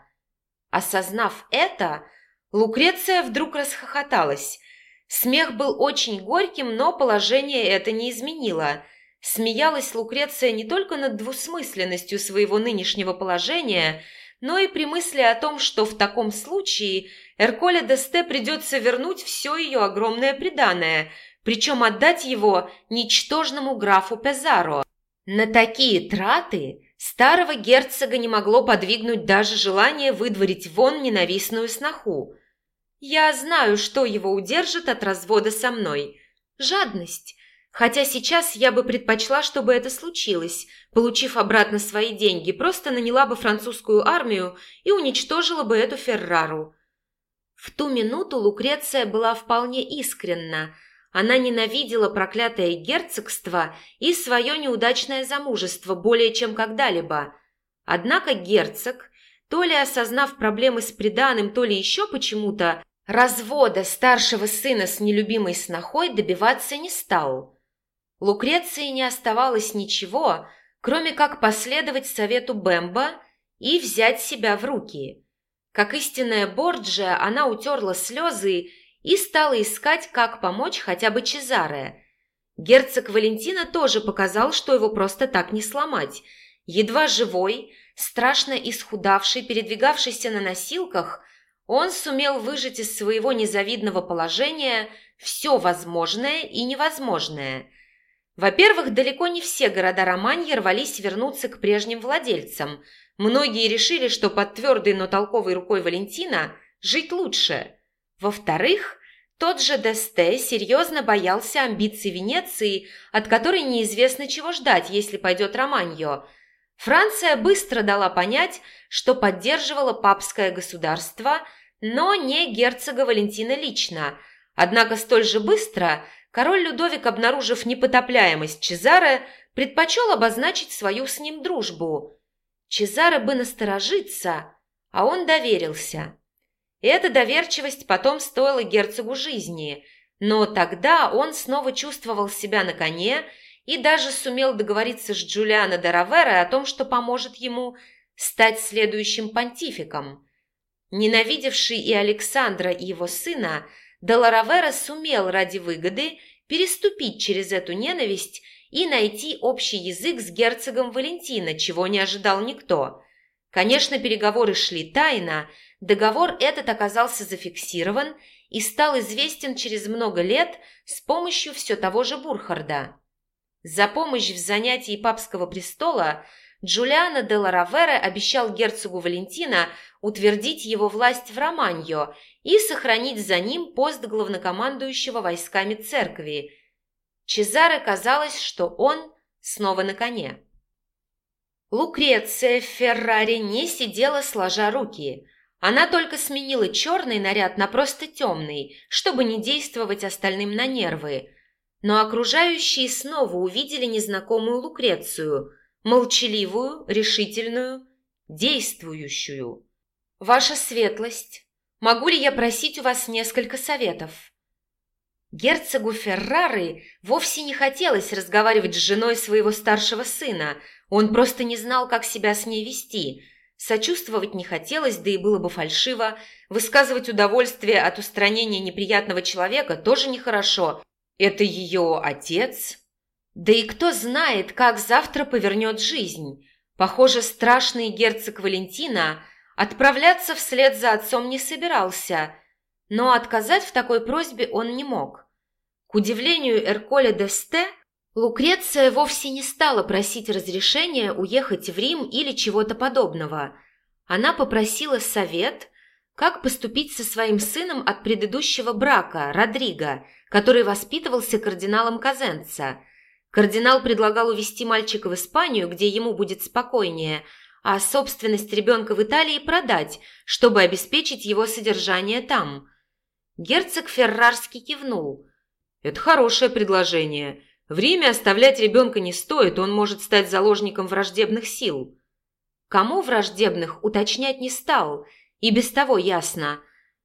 S1: Осознав это, Лукреция вдруг расхохоталась – Смех был очень горьким, но положение это не изменило. Смеялась Лукреция не только над двусмысленностью своего нынешнего положения, но и при мысли о том, что в таком случае Эрколе Десте придется вернуть все ее огромное преданное, причем отдать его ничтожному графу Пезаро. На такие траты старого герцога не могло подвигнуть даже желание выдворить вон ненавистную сноху. Я знаю, что его удержит от развода со мной. Жадность. Хотя сейчас я бы предпочла, чтобы это случилось. Получив обратно свои деньги, просто наняла бы французскую армию и уничтожила бы эту Феррару. В ту минуту Лукреция была вполне искренна. Она ненавидела проклятое герцогство и свое неудачное замужество более чем когда-либо. Однако герцог, то ли осознав проблемы с приданым, то ли еще почему-то, развода старшего сына с нелюбимой снохой добиваться не стал. Лукреции не оставалось ничего, кроме как последовать совету Бэмба и взять себя в руки. Как истинная Борджия, она утерла слезы и стала искать, как помочь хотя бы Чезаре. Герцог Валентина тоже показал, что его просто так не сломать. Едва живой, страшно исхудавший, передвигавшийся на носилках, он сумел выжать из своего незавидного положения все возможное и невозможное – во-первых, далеко не все города Романьи рвались вернуться к прежним владельцам. Многие решили, что под твердой, но толковой рукой Валентина жить лучше. Во-вторых, тот же Десте серьезно боялся амбиций Венеции, от которой неизвестно чего ждать, если пойдет Романьо. Франция быстро дала понять, что поддерживала папское государство, но не герцога Валентина лично. Однако столь же быстро – король Людовик, обнаружив непотопляемость Чезаре, предпочел обозначить свою с ним дружбу. Чезаре бы насторожиться, а он доверился. Эта доверчивость потом стоила герцогу жизни, но тогда он снова чувствовал себя на коне и даже сумел договориться с Джулиано де Раверо о том, что поможет ему стать следующим понтификом. Ненавидевший и Александра, и его сына – Деларавера сумел ради выгоды переступить через эту ненависть и найти общий язык с герцогом Валентина, чего не ожидал никто. Конечно, переговоры шли тайно, договор этот оказался зафиксирован и стал известен через много лет с помощью все того же Бурхарда. За помощь в занятии папского престола Джулиано де Ларавере обещал герцогу Валентина утвердить его власть в Романьо и сохранить за ним пост главнокомандующего войсками церкви. Чезаре казалось, что он снова на коне. Лукреция Феррари не сидела сложа руки. Она только сменила черный наряд на просто темный, чтобы не действовать остальным на нервы. Но окружающие снова увидели незнакомую Лукрецию, молчаливую, решительную, действующую. «Ваша светлость, Могу ли я просить у вас несколько советов?» Герцогу Феррары вовсе не хотелось разговаривать с женой своего старшего сына. Он просто не знал, как себя с ней вести. Сочувствовать не хотелось, да и было бы фальшиво. Высказывать удовольствие от устранения неприятного человека тоже нехорошо. Это ее отец. Да и кто знает, как завтра повернет жизнь. Похоже, страшный герцог Валентина Отправляться вслед за отцом не собирался, но отказать в такой просьбе он не мог. К удивлению Эрколя де Сте, Лукреция вовсе не стала просить разрешения уехать в Рим или чего-то подобного. Она попросила совет, как поступить со своим сыном от предыдущего брака, Родриго, который воспитывался кардиналом Казенца. Кардинал предлагал увезти мальчика в Испанию, где ему будет спокойнее – а собственность ребенка в Италии продать, чтобы обеспечить его содержание там. Герцог Феррарский кивнул. «Это хорошее предложение. В Риме оставлять ребенка не стоит, он может стать заложником враждебных сил». Кому враждебных уточнять не стал, и без того ясно.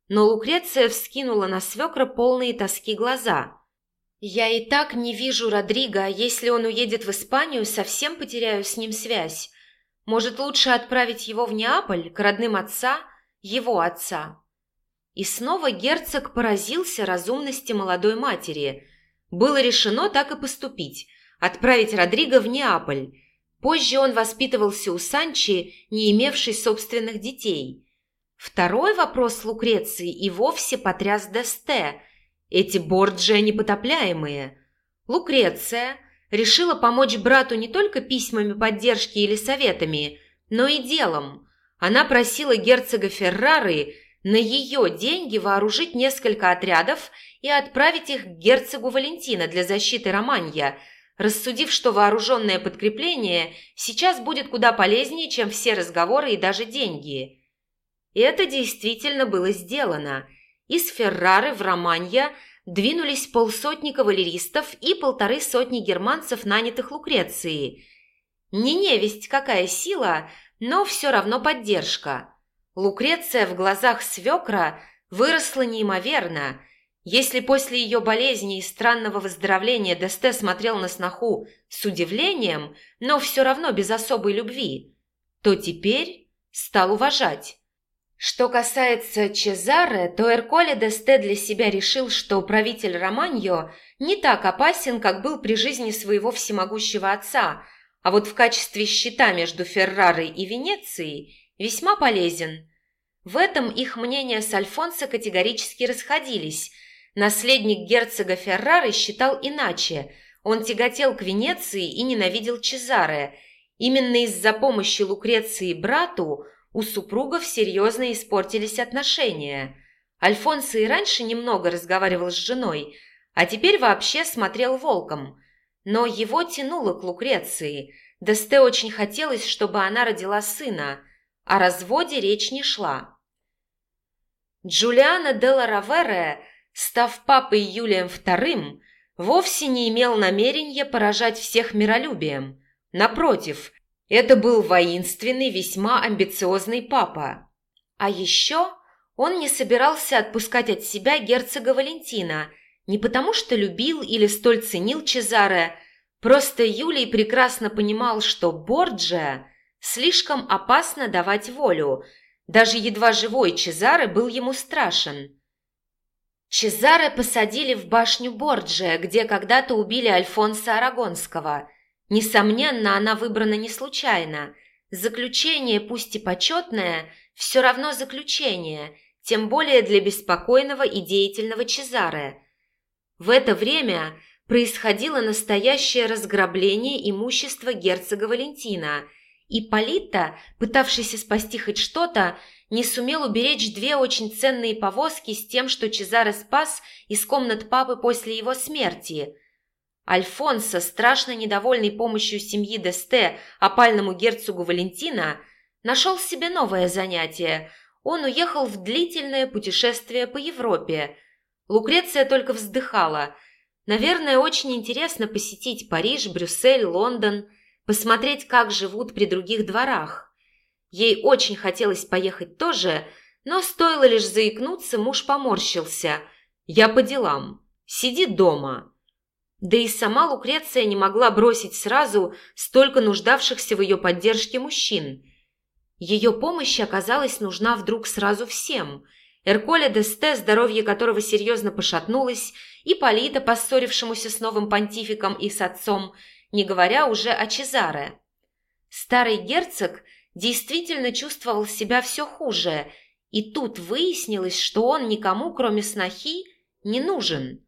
S1: Но Лукреция вскинула на свекра полные тоски глаза. «Я и так не вижу Родриго, а если он уедет в Испанию, совсем потеряю с ним связь. Может, лучше отправить его в Неаполь, к родным отца, его отца? И снова герцог поразился разумности молодой матери. Было решено так и поступить. отправить Родриго в Неаполь. Позже он воспитывался у Санчи, не имевшей собственных детей. Второй вопрос Лукреции и вовсе потряс Десте. Эти Борджия непотопляемые. Лукреция решила помочь брату не только письмами поддержки или советами, но и делом. Она просила герцога Феррары на ее деньги вооружить несколько отрядов и отправить их к герцогу Валентина для защиты Романья, рассудив, что вооруженное подкрепление сейчас будет куда полезнее, чем все разговоры и даже деньги. И это действительно было сделано. Из Феррары в Романья двинулись полсотни кавалеристов и полторы сотни германцев, нанятых Лукрецией. Не невесть какая сила, но все равно поддержка – Лукреция в глазах свекра выросла неимоверно. Если после ее болезни и странного выздоровления Десте смотрел на сноху с удивлением, но все равно без особой любви, то теперь стал уважать. Что касается Чезаре, то Эрколе Десте для себя решил, что правитель Романьо не так опасен, как был при жизни своего всемогущего отца, а вот в качестве щита между Феррарой и Венецией весьма полезен. В этом их мнения с Альфонсо категорически расходились. Наследник герцога Феррары считал иначе. Он тяготел к Венеции и ненавидел Чезаре. Именно из-за помощи Лукреции брату у супругов серьезно испортились отношения. Альфонсо и раньше немного разговаривал с женой, а теперь вообще смотрел волком. Но его тянуло к Лукреции. Десте очень хотелось, чтобы она родила сына – о разводе речь не шла. Джулиано де Ларавере, став папой Юлием II, вовсе не имел намерения поражать всех миролюбием. Напротив, это был воинственный, весьма амбициозный папа. А еще он не собирался отпускать от себя герцога Валентина, не потому что любил или столь ценил Чезаре, просто Юлий прекрасно понимал, что Борджия – Слишком опасно давать волю. Даже едва живой Чезаре был ему страшен. Чезаре посадили в башню Борджия, где когда-то убили Альфонса Арагонского. Несомненно, она выбрана не случайно. Заключение, пусть и почетное, все равно заключение, тем более для беспокойного и деятельного Чезаре. В это время происходило настоящее разграбление имущества герцога Валентина – и Полита, пытавшийся спасти хоть что-то, не сумел уберечь две очень ценные повозки с тем, что Чезаре спас из комнат папы после его смерти. Альфонсо, страшно недовольный помощью семьи Десте опальному герцогу Валентина, нашел себе новое занятие. Он уехал в длительное путешествие по Европе. Лукреция только вздыхала. Наверное, очень интересно посетить Париж, Брюссель, Лондон – посмотреть, как живут при других дворах. Ей очень хотелось поехать тоже, но стоило лишь заикнуться, муж поморщился. «Я по делам. Сиди дома». Да и сама Лукреция не могла бросить сразу столько нуждавшихся в ее поддержке мужчин. Ее помощь оказалась нужна вдруг сразу всем. Эрколя Десте, здоровье которого серьезно пошатнулось, и Полита, поссорившемуся с новым понтификом и с отцом, не говоря уже о Чезаре. Старый герцог действительно чувствовал себя все хуже, и тут выяснилось, что он никому, кроме снохи, не нужен.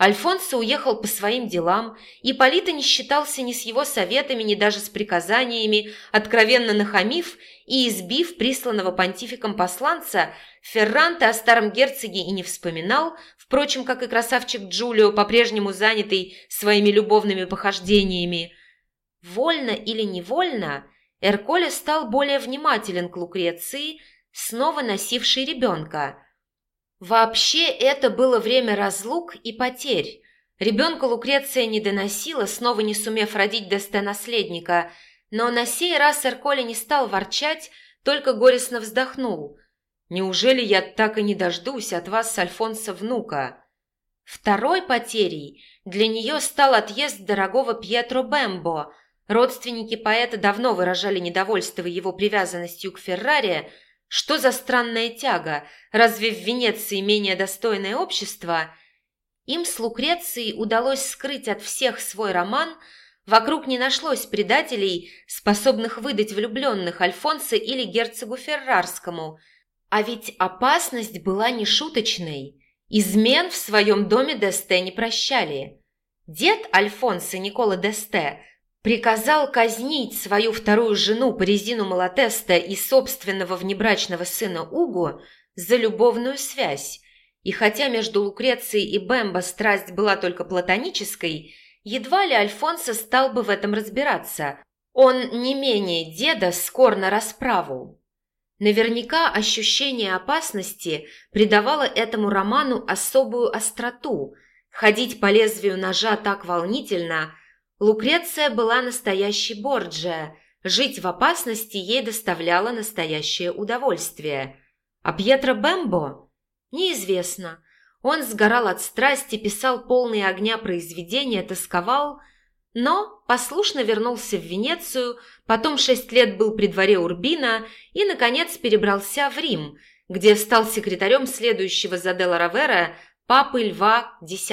S1: Альфонсо уехал по своим делам, и Полита не считался ни с его советами, ни даже с приказаниями, откровенно нахамив и избив присланного понтификом посланца, Ферранте о старом герцоге и не вспоминал, впрочем, как и красавчик Джулио, по-прежнему занятый своими любовными похождениями. Вольно или невольно, Эрколе стал более внимателен к Лукреции, снова носившей ребенка – Вообще это было время разлук и потерь. Ребенка Лукреция не доносила, снова не сумев родить Десте наследника, но на сей раз Эрколи не стал ворчать, только горестно вздохнул. «Неужели я так и не дождусь от вас Альфонса внука?» Второй потерей для нее стал отъезд дорогого Пьетро Бембо. Родственники поэта давно выражали недовольство его привязанностью к Феррари, что за странная тяга? Разве в Венеции менее достойное общество? Им с Лукрецией удалось скрыть от всех свой роман Вокруг не нашлось предателей, способных выдать влюбленных Альфонсо или герцогу Феррарскому. А ведь опасность была нешуточной. Измен в своем доме Десте не прощали. Дед Альфонсо Никола Десте приказал казнить свою вторую жену Паризину Малатеста и собственного внебрачного сына Угу за любовную связь. И хотя между Лукрецией и Бэмбо страсть была только платонической, едва ли Альфонсо стал бы в этом разбираться. Он не менее деда скор на расправу. Наверняка ощущение опасности придавало этому роману особую остроту. Ходить по лезвию ножа так волнительно. Лукреция была настоящей Борджия. Жить в опасности ей доставляло настоящее удовольствие. А Пьетро Бэмбо? Неизвестно. Он сгорал от страсти, писал полные огня произведения, тосковал, но послушно вернулся в Венецию, потом шесть лет был при дворе Урбина и, наконец, перебрался в Рим, где стал секретарем следующего за Делла Равера папы Льва X.